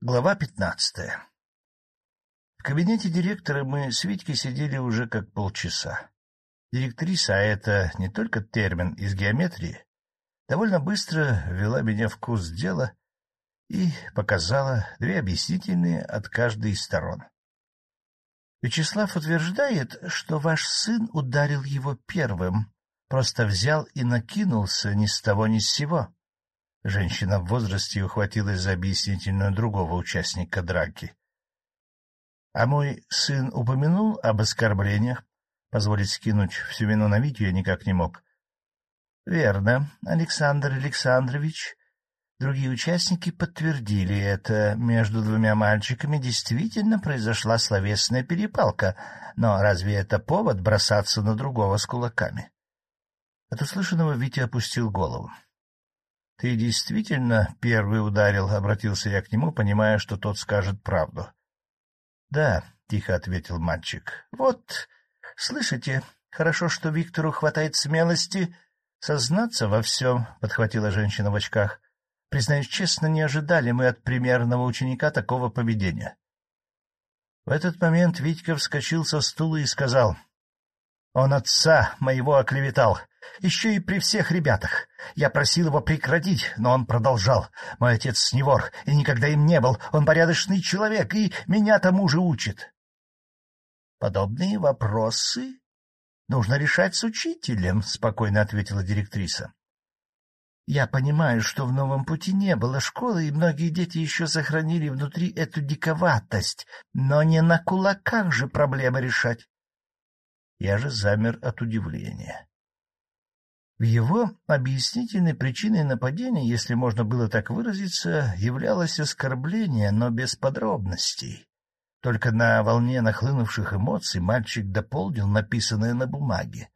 Глава пятнадцатая В кабинете директора мы с Витькой сидели уже как полчаса. Директриса, а это не только термин из геометрии, довольно быстро ввела меня в курс дела и показала две объяснительные от каждой из сторон. Вячеслав утверждает, что ваш сын ударил его первым, просто взял и накинулся ни с того ни с сего. Женщина в возрасте ухватилась за объяснительную другого участника драки. — А мой сын упомянул об оскорблениях? Позволить скинуть всю вину на Витю я никак не мог. — Верно, Александр Александрович. Другие участники подтвердили это. Между двумя мальчиками действительно произошла словесная перепалка. Но разве это повод бросаться на другого с кулаками? От услышанного Витя опустил голову. — Ты действительно первый ударил? — обратился я к нему, понимая, что тот скажет правду. — Да, — тихо ответил мальчик. — Вот, слышите, хорошо, что Виктору хватает смелости сознаться во всем, — подхватила женщина в очках. — Признаюсь честно, не ожидали мы от примерного ученика такого поведения. В этот момент Витька вскочил со стула и сказал — он отца моего оклеветал, еще и при всех ребятах. Я просил его прекратить, но он продолжал. Мой отец не вор и никогда им не был. Он порядочный человек и меня тому же учит. Подобные вопросы нужно решать с учителем, — спокойно ответила директриса. Я понимаю, что в новом пути не было школы, и многие дети еще сохранили внутри эту диковатость, но не на кулаках же проблемы решать. Я же замер от удивления. В его объяснительной причиной нападения, если можно было так выразиться, являлось оскорбление, но без подробностей. Только на волне нахлынувших эмоций мальчик дополнил написанное на бумаге.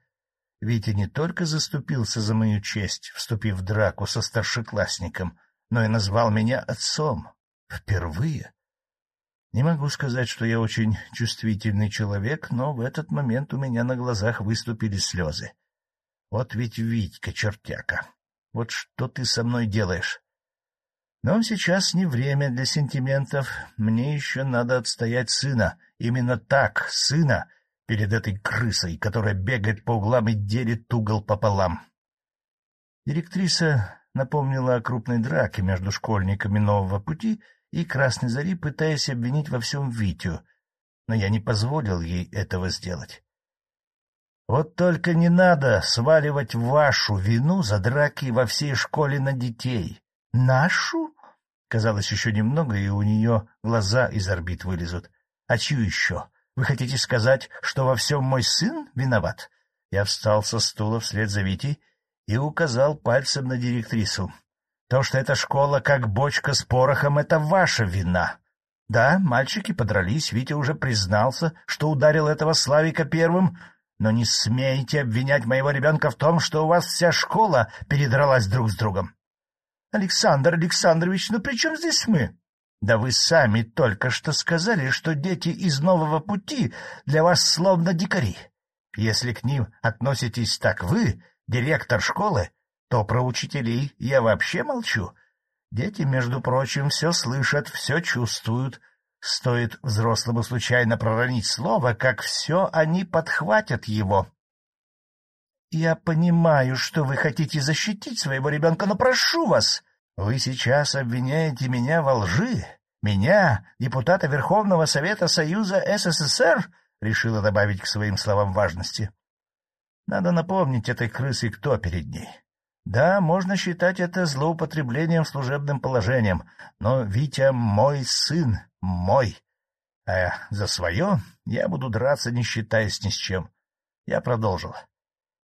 Витя не только заступился за мою честь, вступив в драку со старшеклассником, но и назвал меня отцом. Впервые. Не могу сказать, что я очень чувствительный человек, но в этот момент у меня на глазах выступили слезы. Вот ведь Витька, чертяка, вот что ты со мной делаешь? Но сейчас не время для сентиментов, мне еще надо отстоять сына, именно так, сына, перед этой крысой, которая бегает по углам и делит угол пополам. Директриса напомнила о крупной драке между школьниками нового пути — и Красной Зари, пытаясь обвинить во всем Витю, но я не позволил ей этого сделать. Вот только не надо сваливать вашу вину за драки во всей школе на детей. Нашу? Казалось, еще немного, и у нее глаза из орбит вылезут. А чью еще? Вы хотите сказать, что во всем мой сын виноват? Я встал со стула вслед за Витей и указал пальцем на директрису. То, что эта школа как бочка с порохом, — это ваша вина. Да, мальчики подрались, Витя уже признался, что ударил этого Славика первым, но не смейте обвинять моего ребенка в том, что у вас вся школа передралась друг с другом. — Александр Александрович, ну при чем здесь мы? — Да вы сами только что сказали, что дети из нового пути для вас словно дикари. Если к ним относитесь так вы, директор школы, то про учителей я вообще молчу. Дети, между прочим, все слышат, все чувствуют. Стоит взрослому случайно проронить слово, как все они подхватят его. Я понимаю, что вы хотите защитить своего ребенка, но прошу вас, вы сейчас обвиняете меня во лжи. Меня, депутата Верховного Совета Союза СССР, решила добавить к своим словам важности. Надо напомнить этой крысе, кто перед ней. Да, можно считать это злоупотреблением служебным положением, но Витя мой сын, мой. А за свое я буду драться, не считаясь ни с чем. Я продолжил.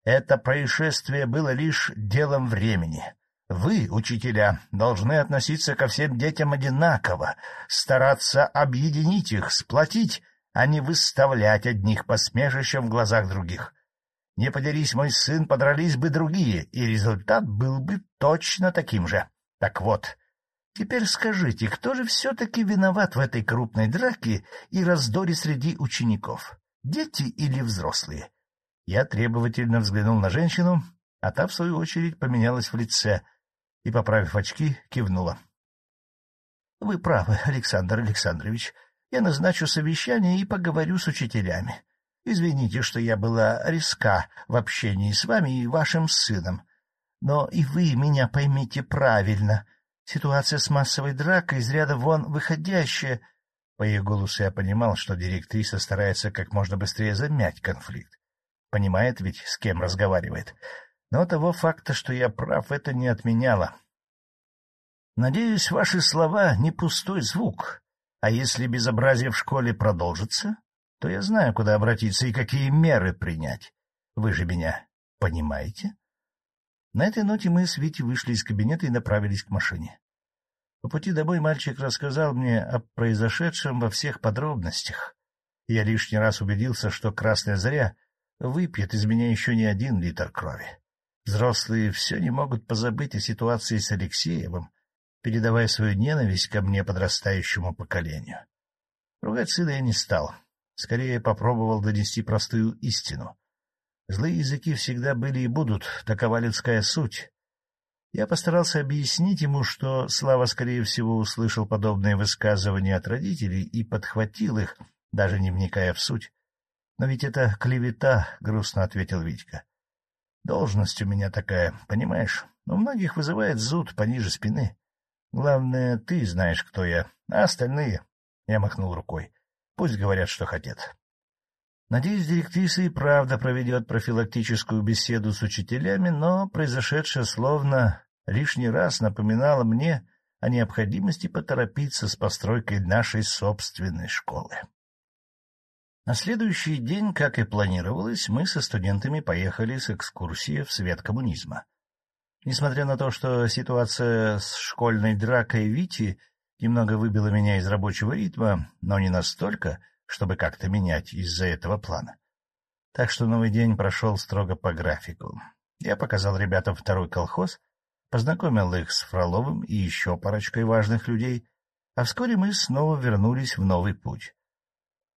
Это происшествие было лишь делом времени. Вы, учителя, должны относиться ко всем детям одинаково, стараться объединить их, сплотить, а не выставлять одних посмешищем в глазах других. Не поделись мой сын, подрались бы другие, и результат был бы точно таким же. Так вот, теперь скажите, кто же все-таки виноват в этой крупной драке и раздоре среди учеников? Дети или взрослые? Я требовательно взглянул на женщину, а та, в свою очередь, поменялась в лице и, поправив очки, кивнула. — Вы правы, Александр Александрович. Я назначу совещание и поговорю с учителями. Извините, что я была резка в общении с вами и вашим сыном. Но и вы меня поймите правильно. Ситуация с массовой дракой из ряда вон выходящая. По ее голосу я понимал, что директриса старается как можно быстрее замять конфликт. Понимает ведь, с кем разговаривает. Но того факта, что я прав, это не отменяло. Надеюсь, ваши слова не пустой звук. А если безобразие в школе продолжится, то я знаю, куда обратиться и какие меры принять. Вы же меня понимаете? На этой ноте мы с Витей вышли из кабинета и направились к машине. По пути домой мальчик рассказал мне о произошедшем во всех подробностях. Я лишний раз убедился, что Красная Заря выпьет из меня еще не один литр крови. Взрослые все не могут позабыть о ситуации с Алексеевым, передавая свою ненависть ко мне подрастающему поколению. Ругать сына я не стал. Скорее попробовал донести простую истину. Злые языки всегда были и будут, такова людская суть. Я постарался объяснить ему, что Слава, скорее всего, услышал подобные высказывания от родителей и подхватил их, даже не вникая в суть. — Но ведь это клевета, — грустно ответил Витька. — Должность у меня такая, понимаешь? У многих вызывает зуд пониже спины. Главное, ты знаешь, кто я, а остальные... Я махнул рукой. Пусть говорят, что хотят. Надеюсь, директриса и правда проведет профилактическую беседу с учителями, но произошедшее словно лишний раз напоминало мне о необходимости поторопиться с постройкой нашей собственной школы. На следующий день, как и планировалось, мы со студентами поехали с экскурсией в свет коммунизма. Несмотря на то, что ситуация с школьной дракой Вити немного выбило меня из рабочего ритма, но не настолько, чтобы как-то менять из-за этого плана. Так что новый день прошел строго по графику. Я показал ребятам второй колхоз, познакомил их с Фроловым и еще парочкой важных людей, а вскоре мы снова вернулись в новый путь,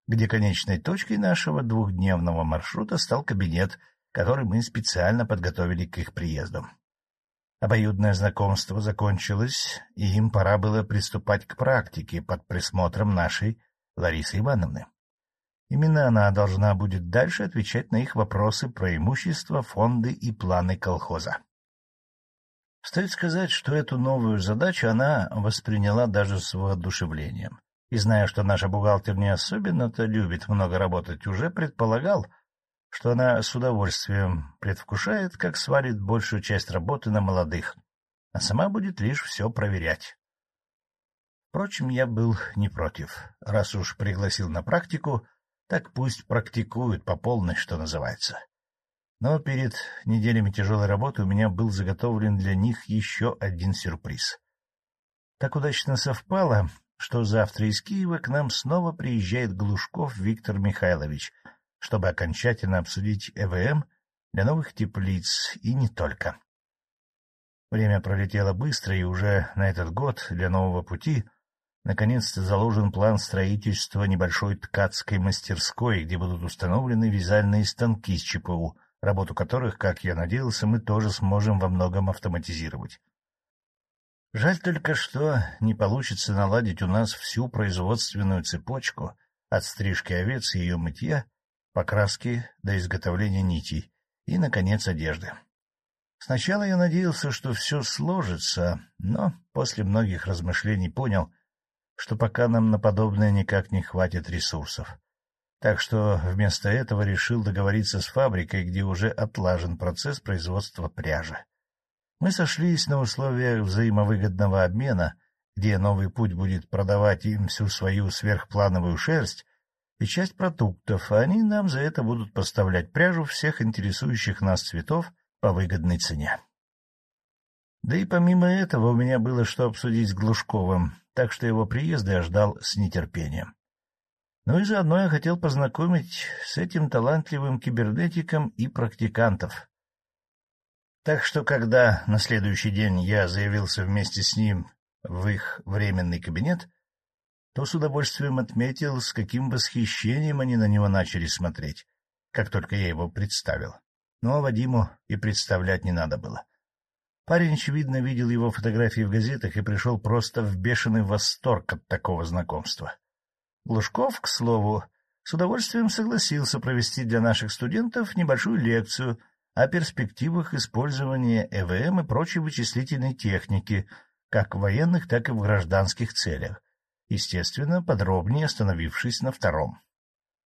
где конечной точкой нашего двухдневного маршрута стал кабинет, который мы специально подготовили к их приезду. Обоюдное знакомство закончилось, и им пора было приступать к практике под присмотром нашей Ларисы Ивановны. Именно она должна будет дальше отвечать на их вопросы про имущество, фонды и планы колхоза. Стоит сказать, что эту новую задачу она восприняла даже с воодушевлением. И зная, что наша бухгалтер не особенно-то любит много работать, уже предполагал, что она с удовольствием предвкушает, как свалит большую часть работы на молодых, а сама будет лишь все проверять. Впрочем, я был не против. Раз уж пригласил на практику, так пусть практикуют по полной, что называется. Но перед неделями тяжелой работы у меня был заготовлен для них еще один сюрприз. Так удачно совпало, что завтра из Киева к нам снова приезжает Глушков Виктор Михайлович — чтобы окончательно обсудить ЭВМ для новых теплиц и не только. Время пролетело быстро, и уже на этот год для нового пути наконец-то заложен план строительства небольшой ткацкой мастерской, где будут установлены вязальные станки с ЧПУ, работу которых, как я надеялся, мы тоже сможем во многом автоматизировать. Жаль только, что не получится наладить у нас всю производственную цепочку от стрижки овец и ее мытья покраски до изготовления нитей и, наконец, одежды. Сначала я надеялся, что все сложится, но после многих размышлений понял, что пока нам на подобное никак не хватит ресурсов. Так что вместо этого решил договориться с фабрикой, где уже отлажен процесс производства пряжи. Мы сошлись на условиях взаимовыгодного обмена, где новый путь будет продавать им всю свою сверхплановую шерсть, и часть продуктов, а они нам за это будут поставлять пряжу всех интересующих нас цветов по выгодной цене. Да и помимо этого у меня было что обсудить с Глушковым, так что его приезда я ждал с нетерпением. Ну и заодно я хотел познакомить с этим талантливым кибернетиком и практикантов. Так что, когда на следующий день я заявился вместе с ним в их временный кабинет, то с удовольствием отметил, с каким восхищением они на него начали смотреть, как только я его представил. Но Вадиму и представлять не надо было. Парень, очевидно, видел его фотографии в газетах и пришел просто в бешеный восторг от такого знакомства. Глушков, к слову, с удовольствием согласился провести для наших студентов небольшую лекцию о перспективах использования ЭВМ и прочей вычислительной техники, как в военных, так и в гражданских целях, естественно, подробнее остановившись на втором.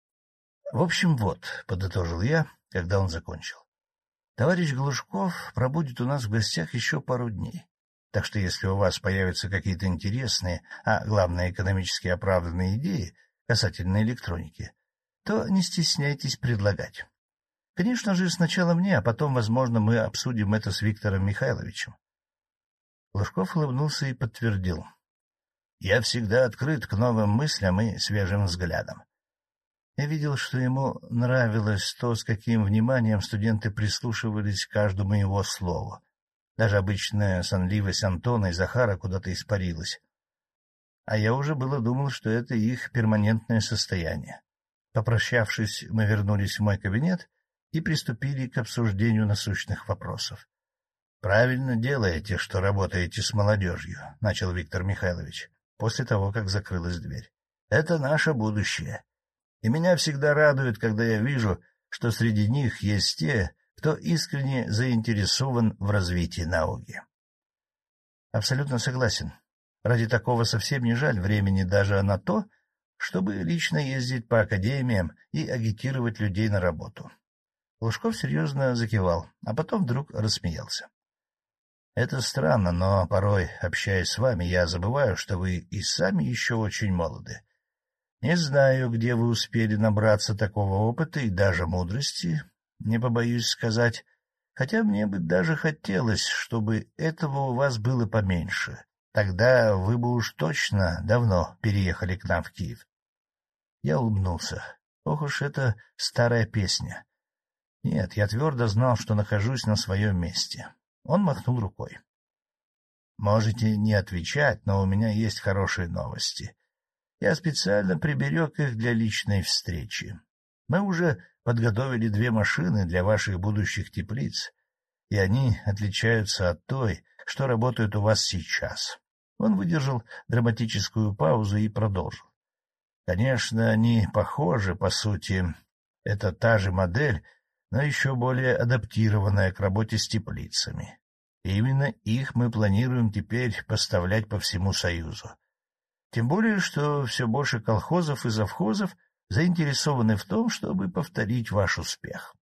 — В общем, вот, — подытожил я, когда он закончил. — Товарищ Глушков пробудет у нас в гостях еще пару дней. Так что если у вас появятся какие-то интересные, а главное экономически оправданные идеи касательно электроники, то не стесняйтесь предлагать. Конечно же, сначала мне, а потом, возможно, мы обсудим это с Виктором Михайловичем. Лужков улыбнулся и подтвердил. — Я всегда открыт к новым мыслям и свежим взглядам. Я видел, что ему нравилось то, с каким вниманием студенты прислушивались к каждому его слову. Даже обычная сонливость Антона и Захара куда-то испарилась. А я уже было думал, что это их перманентное состояние. Попрощавшись, мы вернулись в мой кабинет и приступили к обсуждению насущных вопросов. — Правильно делаете, что работаете с молодежью, — начал Виктор Михайлович, после того, как закрылась дверь. — Это наше будущее. И меня всегда радует, когда я вижу, что среди них есть те, кто искренне заинтересован в развитии науки. — Абсолютно согласен. Ради такого совсем не жаль времени даже на то, чтобы лично ездить по академиям и агитировать людей на работу. Лужков серьезно закивал, а потом вдруг рассмеялся. — Это странно, но порой, общаясь с вами, я забываю, что вы и сами еще очень молоды. Не знаю, где вы успели набраться такого опыта и даже мудрости, не побоюсь сказать, хотя мне бы даже хотелось, чтобы этого у вас было поменьше. Тогда вы бы уж точно давно переехали к нам в Киев. Я улыбнулся. Ох уж это старая песня. Нет, я твердо знал, что нахожусь на своем месте. Он махнул рукой. Можете не отвечать, но у меня есть хорошие новости. Я специально приберег их для личной встречи. Мы уже подготовили две машины для ваших будущих теплиц, и они отличаются от той, что работают у вас сейчас. Он выдержал драматическую паузу и продолжил. Конечно, они похожи, по сути. Это та же модель, но еще более адаптированная к работе с теплицами. И именно их мы планируем теперь поставлять по всему Союзу. Тем более, что все больше колхозов и завхозов заинтересованы в том, чтобы повторить ваш успех.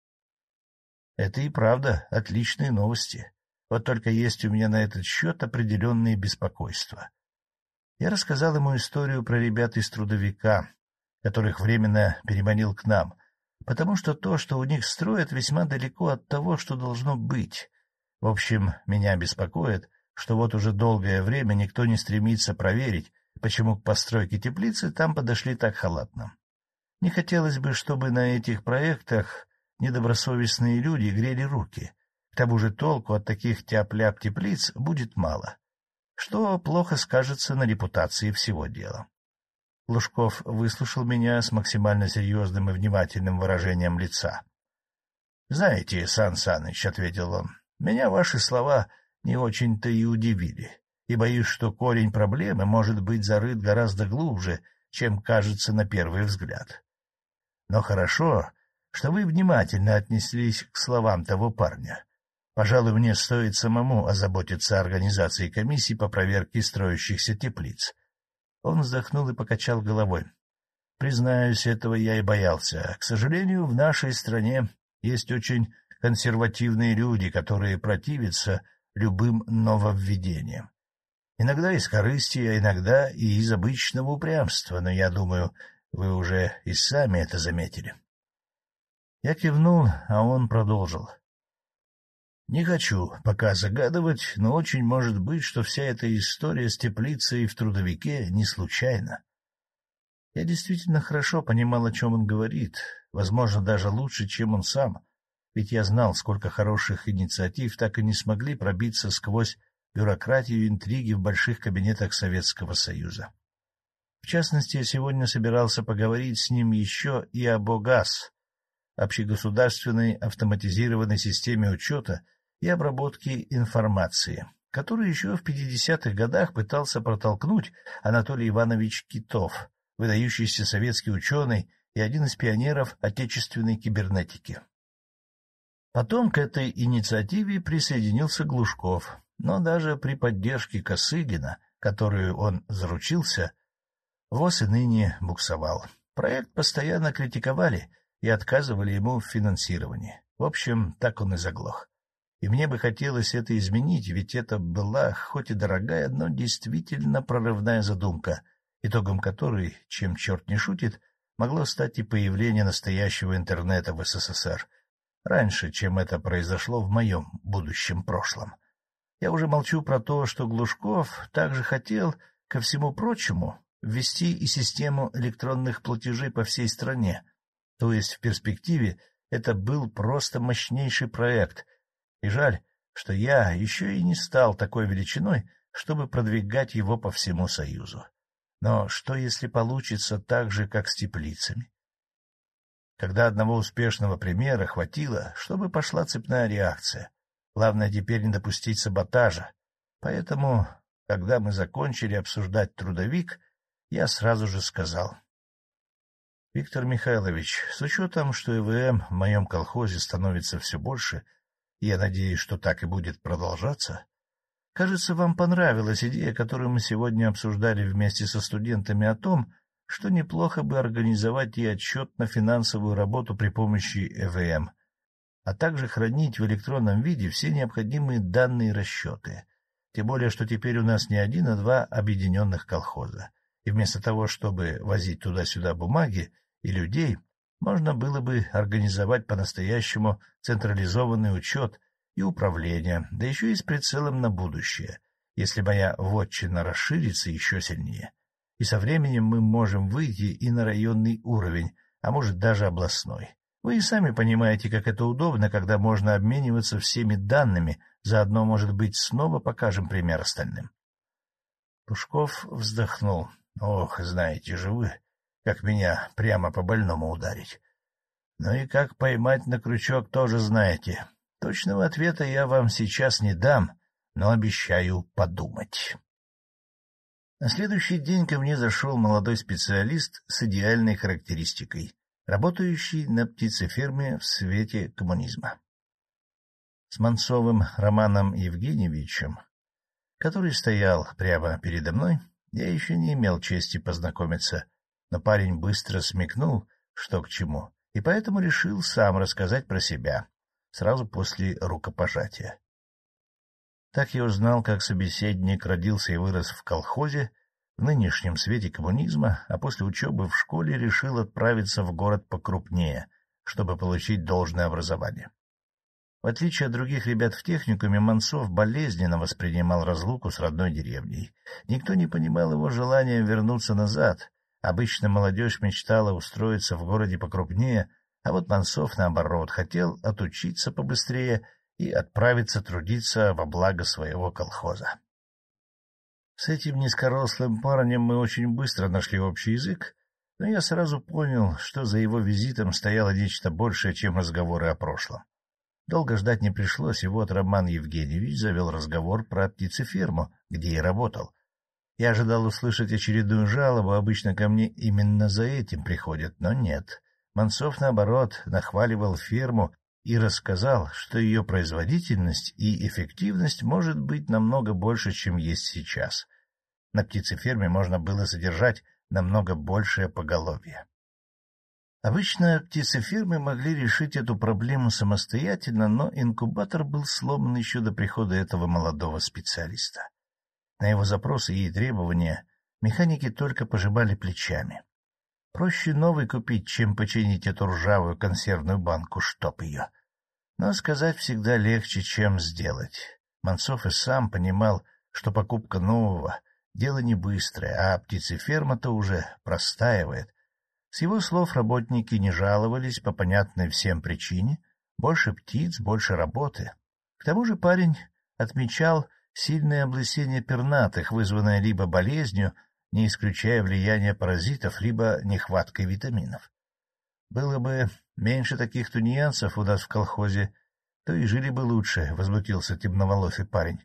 Это и правда отличные новости. Вот только есть у меня на этот счет определенные беспокойства. Я рассказал ему историю про ребят из трудовика, которых временно переманил к нам, потому что то, что у них строят, весьма далеко от того, что должно быть. В общем, меня беспокоит, что вот уже долгое время никто не стремится проверить, почему к постройке теплицы там подошли так халатно. Не хотелось бы, чтобы на этих проектах недобросовестные люди грели руки. К тому же толку от таких тяп-ляп теплиц будет мало, что плохо скажется на репутации всего дела. Лужков выслушал меня с максимально серьезным и внимательным выражением лица. — Знаете, Сан Саныч, — ответил он, — меня ваши слова не очень-то и удивили, и боюсь, что корень проблемы может быть зарыт гораздо глубже, чем кажется на первый взгляд. Но хорошо, что вы внимательно отнеслись к словам того парня. Пожалуй, мне стоит самому озаботиться организацией комиссии по проверке строящихся теплиц. Он вздохнул и покачал головой. Признаюсь, этого я и боялся. К сожалению, в нашей стране есть очень консервативные люди, которые противятся любым нововведениям. Иногда из корысти, а иногда и из обычного упрямства, но я думаю, вы уже и сами это заметили. Я кивнул, а он продолжил. Не хочу пока загадывать, но очень может быть, что вся эта история с теплицей в трудовике не случайна. Я действительно хорошо понимал, о чем он говорит, возможно, даже лучше, чем он сам, ведь я знал, сколько хороших инициатив так и не смогли пробиться сквозь бюрократию и интриги в больших кабинетах Советского Союза. В частности, я сегодня собирался поговорить с ним еще и об ОГАЗ, общегосударственной автоматизированной системе учета и обработки информации, которую еще в 50-х годах пытался протолкнуть Анатолий Иванович Китов, выдающийся советский ученый и один из пионеров отечественной кибернетики. Потом к этой инициативе присоединился Глушков, но даже при поддержке Косыгина, которую он заручился, ВОЗ и ныне буксовал. Проект постоянно критиковали и отказывали ему в финансировании. В общем, так он и заглох. И мне бы хотелось это изменить, ведь это была, хоть и дорогая, но действительно прорывная задумка, итогом которой, чем черт не шутит, могло стать и появление настоящего интернета в СССР — раньше, чем это произошло в моем будущем прошлом. Я уже молчу про то, что Глушков также хотел, ко всему прочему, ввести и систему электронных платежей по всей стране. То есть в перспективе это был просто мощнейший проект. И жаль, что я еще и не стал такой величиной, чтобы продвигать его по всему Союзу. Но что, если получится так же, как с теплицами? когда одного успешного примера хватило, чтобы пошла цепная реакция. Главное теперь не допустить саботажа. Поэтому, когда мы закончили обсуждать трудовик, я сразу же сказал. — Виктор Михайлович, с учетом, что ИВМ в моем колхозе становится все больше, я надеюсь, что так и будет продолжаться, кажется, вам понравилась идея, которую мы сегодня обсуждали вместе со студентами о том, что неплохо бы организовать и отчет на финансовую работу при помощи ЭВМ, а также хранить в электронном виде все необходимые данные и расчеты. Тем более, что теперь у нас не один, а два объединенных колхоза. И вместо того, чтобы возить туда-сюда бумаги и людей, можно было бы организовать по-настоящему централизованный учет и управление, да еще и с прицелом на будущее, если моя вотчина расширится еще сильнее и со временем мы можем выйти и на районный уровень, а может даже областной. Вы и сами понимаете, как это удобно, когда можно обмениваться всеми данными, заодно, может быть, снова покажем пример остальным. Пушков вздохнул. — Ох, знаете же вы, как меня прямо по больному ударить. Ну и как поймать на крючок, тоже знаете. Точного ответа я вам сейчас не дам, но обещаю подумать. На следующий день ко мне зашел молодой специалист с идеальной характеристикой, работающий на птицеферме в свете коммунизма. С Манцовым Романом Евгеньевичем, который стоял прямо передо мной, я еще не имел чести познакомиться, но парень быстро смекнул, что к чему, и поэтому решил сам рассказать про себя, сразу после рукопожатия. Так я узнал, как собеседник родился и вырос в колхозе, в нынешнем свете коммунизма, а после учебы в школе решил отправиться в город покрупнее, чтобы получить должное образование. В отличие от других ребят в техникуме, Манцов болезненно воспринимал разлуку с родной деревней. Никто не понимал его желания вернуться назад. Обычно молодежь мечтала устроиться в городе покрупнее, а вот Манцов, наоборот, хотел отучиться побыстрее и отправиться трудиться во благо своего колхоза. С этим низкорослым парнем мы очень быстро нашли общий язык, но я сразу понял, что за его визитом стояло нечто большее, чем разговоры о прошлом. Долго ждать не пришлось, и вот Роман Евгеньевич завел разговор про птицеферму, где я работал. Я ожидал услышать очередную жалобу, обычно ко мне именно за этим приходят, но нет. Манцов, наоборот, нахваливал ферму и рассказал, что ее производительность и эффективность может быть намного больше, чем есть сейчас. На птицеферме можно было содержать намного большее поголовье. Обычно птицефермы могли решить эту проблему самостоятельно, но инкубатор был сломан еще до прихода этого молодого специалиста. На его запросы и требования механики только пожимали плечами. Проще новый купить, чем починить эту ржавую консервную банку, чтоб ее. Но сказать всегда легче, чем сделать. Манцов и сам понимал, что покупка нового — дело не быстрое, а птицеферма-то уже простаивает. С его слов работники не жаловались по понятной всем причине. Больше птиц, больше работы. К тому же парень отмечал сильное облысение пернатых, вызванное либо болезнью, не исключая влияния паразитов, либо нехваткой витаминов. Было бы меньше таких тунеядцев у нас в колхозе, то и жили бы лучше, — возмутился темноволосый парень.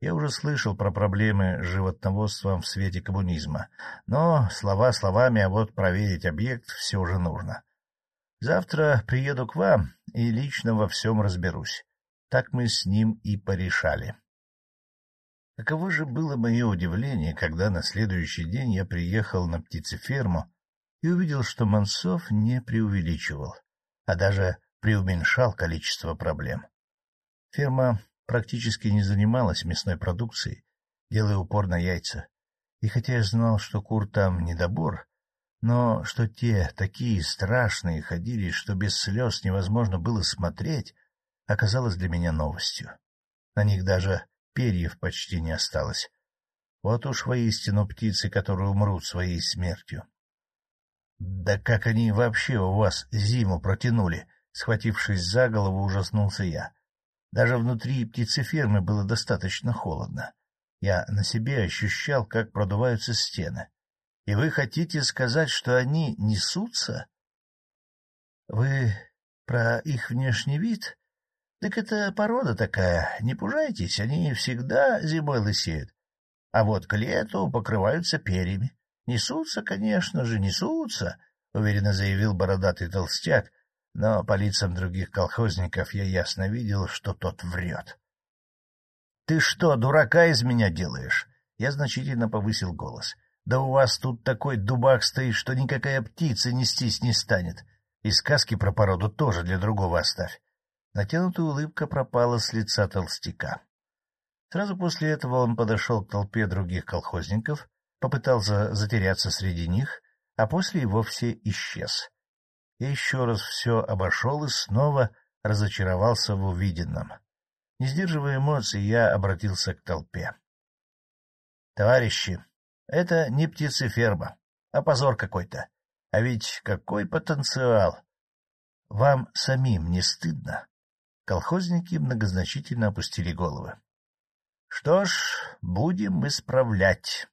Я уже слышал про проблемы с животноводством в свете коммунизма, но слова словами, а вот проверить объект все же нужно. Завтра приеду к вам и лично во всем разберусь. Так мы с ним и порешали. Каково же было мое удивление, когда на следующий день я приехал на птицеферму и увидел, что Мансов не преувеличивал, а даже преуменьшал количество проблем. Ферма практически не занималась мясной продукцией, делая упор на яйца. И хотя я знал, что кур там недобор, но что те такие страшные ходили, что без слез невозможно было смотреть, оказалось для меня новостью. На них даже перьев почти не осталось. Вот уж воистину птицы, которые умрут своей смертью. — Да как они вообще у вас зиму протянули? — схватившись за голову, ужаснулся я. Даже внутри птицефермы было достаточно холодно. Я на себе ощущал, как продуваются стены. И вы хотите сказать, что они несутся? — Вы про их внешний вид? Так это порода такая, не пужайтесь, они всегда зимой лысеют. А вот к лету покрываются перьями. Несутся, конечно же, несутся, — уверенно заявил бородатый толстяк, но по лицам других колхозников я ясно видел, что тот врет. — Ты что, дурака из меня делаешь? Я значительно повысил голос. — Да у вас тут такой дубак стоит, что никакая птица нестись не станет. И сказки про породу тоже для другого оставь. Натянутая улыбка пропала с лица толстяка. Сразу после этого он подошел к толпе других колхозников, попытался затеряться среди них, а после и вовсе исчез. Я еще раз все обошел и снова разочаровался в увиденном. Не сдерживая эмоций, я обратился к толпе. — Товарищи, это не птицеферма, а позор какой-то. А ведь какой потенциал! Вам самим не стыдно? Колхозники многозначительно опустили головы. — Что ж, будем исправлять.